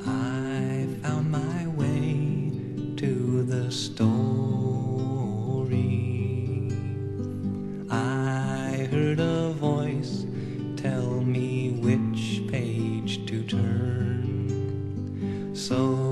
I found my way to the story. I heard a voice tell me which page to turn. So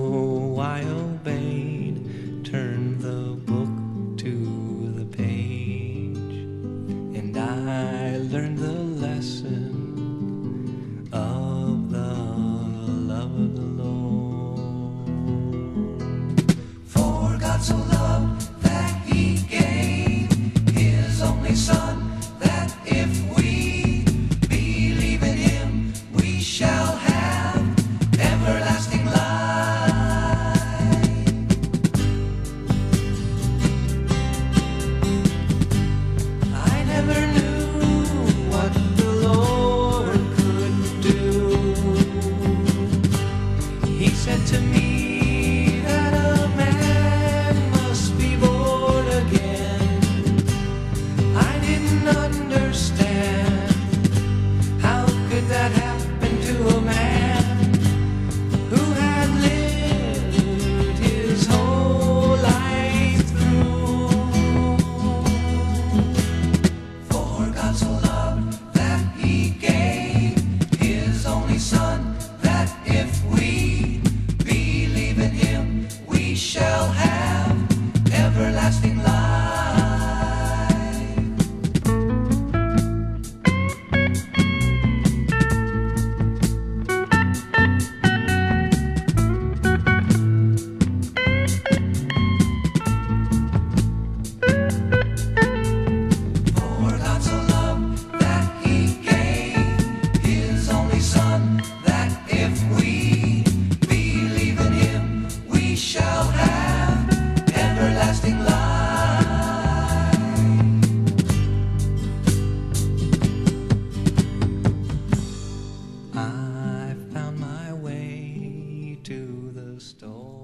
said to me. to the storm.